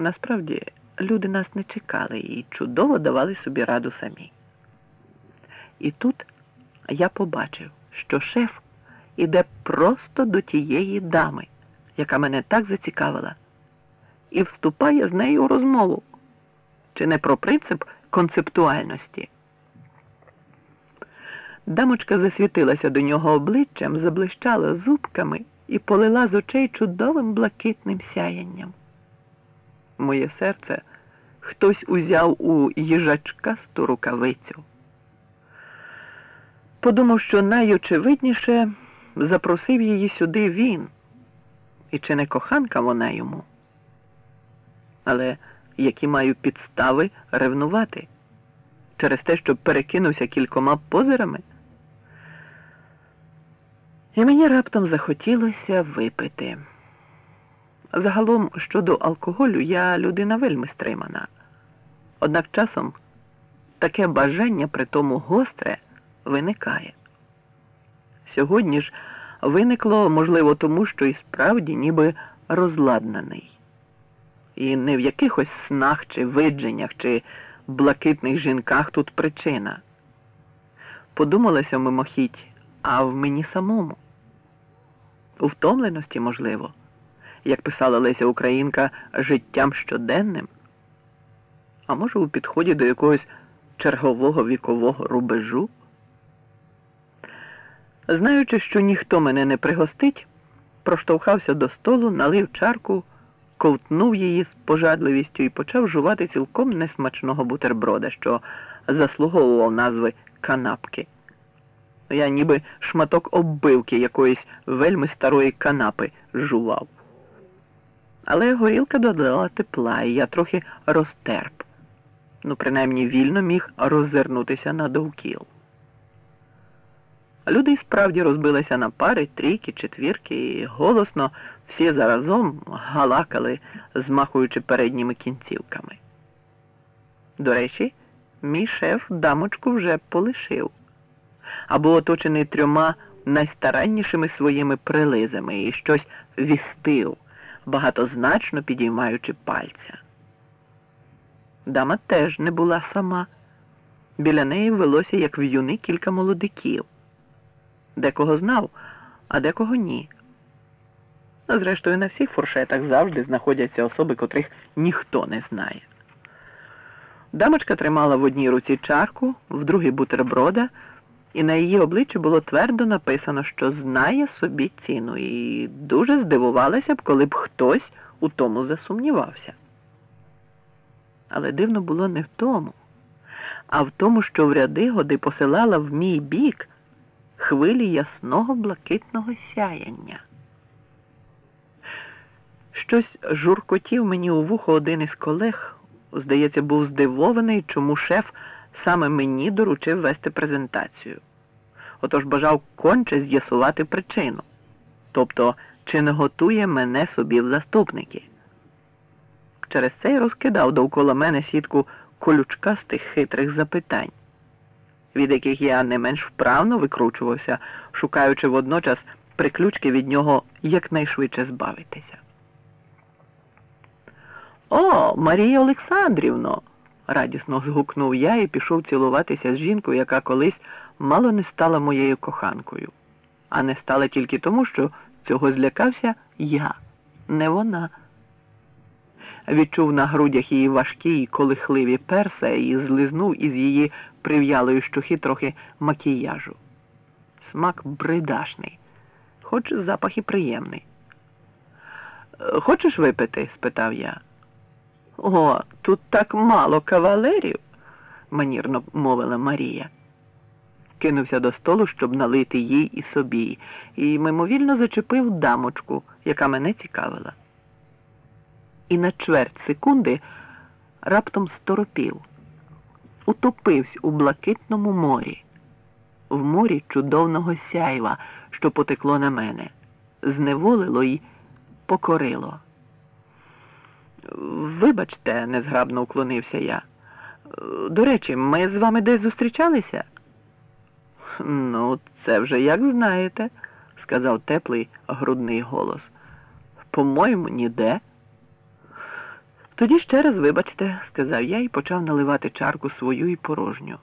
Насправді, люди нас не чекали і чудово давали собі раду самі. І тут я побачив, що шеф іде просто до тієї дами, яка мене так зацікавила, і вступає з нею у розмову. Чи не про принцип концептуальності? Дамочка засвітилася до нього обличчям, заблищала зубками і полила з очей чудовим блакитним сяянням. Моє серце хтось узяв у їжачкасту рукавицю. Подумав, що найочевидніше запросив її сюди він, і чи не коханка вона йому. Але які маю підстави ревнувати через те, що перекинувся кількома позирами? І мені раптом захотілося випити. Загалом, щодо алкоголю, я людина вельми стримана. Однак часом таке бажання при тому гостре виникає. Сьогодні ж виникло, можливо, тому що і справді ніби розладнаний. І не в якихось снах чи видженнях, чи блакитних жінках тут причина. Подумалося мимохідь, а в мені самому. У втомленості, можливо, як писала Леся Українка, життям щоденним, а може, у підході до якогось чергового вікового рубежу. Знаючи, що ніхто мене не пригостить, проштовхався до столу, налив чарку, ковтнув її з пожадливістю і почав жувати цілком несмачного бутерброда, що заслуговував назви канапки. Я ніби шматок оббивки якоїсь вельми старої канапи жував. Але горілка додала тепла, і я трохи розтерп. Ну, принаймні вільно міг роззирнутися на довкіл. Люди справді розбилися на пари, трійки, четвірки, і голосно всі заразом галакали, змахуючи передніми кінцівками. До речі, мій шеф дамочку вже полишив або оточений трьома найстараннішими своїми прилизами і щось вістив, багатозначно підіймаючи пальця. Дама теж не була сама. Біля неї велося, як в'юни, кілька молодиків. Декого знав, а декого ні. А зрештою, на всіх фуршетах завжди знаходяться особи, котрих ніхто не знає. Дамочка тримала в одній руці чарку, в другій бутерброда, і на її обличчі було твердо написано, що знає собі ціну, і дуже здивувалася б, коли б хтось у тому засумнівався. Але дивно було не в тому, а в тому, що в ряди годи посилала в мій бік хвилі ясного блакитного сяяння. Щось журкотів мені у вухо один із колег, здається, був здивований, чому шеф саме мені доручив вести презентацію. Отож бажав конче з'ясувати причину, тобто, чи не готує мене собі в заступники. Через це й розкидав довкола мене сітку колючкастих хитрих запитань, від яких я не менш вправно викручувався, шукаючи водночас приключки від нього якнайшвидше збавитися. О, Марія Олександрівно! Радісно згукнув я і пішов цілуватися з жінкою, яка колись мало не стала моєю коханкою, а не стала тільки тому, що цього злякався я, не вона. Відчув на грудях її важкі й колихливі перса і злизнув із її прив'ялої щухи трохи макіяжу. Смак бридашний, хоч запах і приємний. Хочеш випити? спитав я. О, тут так мало кавалерів, манірно мовила Марія. Кинувся до столу, щоб налити їй і собі, і мимовільно зачепив дамочку, яка мене цікавила. І на чверть секунди раптом сторопів, утопився у блакитному морі, в морі чудовного сяйва, що потекло на мене, зневолило й покорило. Вибачте, незграбно уклонився я. До речі, ми з вами десь зустрічалися? Ну, це вже як знаєте, сказав теплий грудний голос. По-моєму, ніде. Тоді ще раз вибачте, сказав я і почав наливати чарку свою і порожню.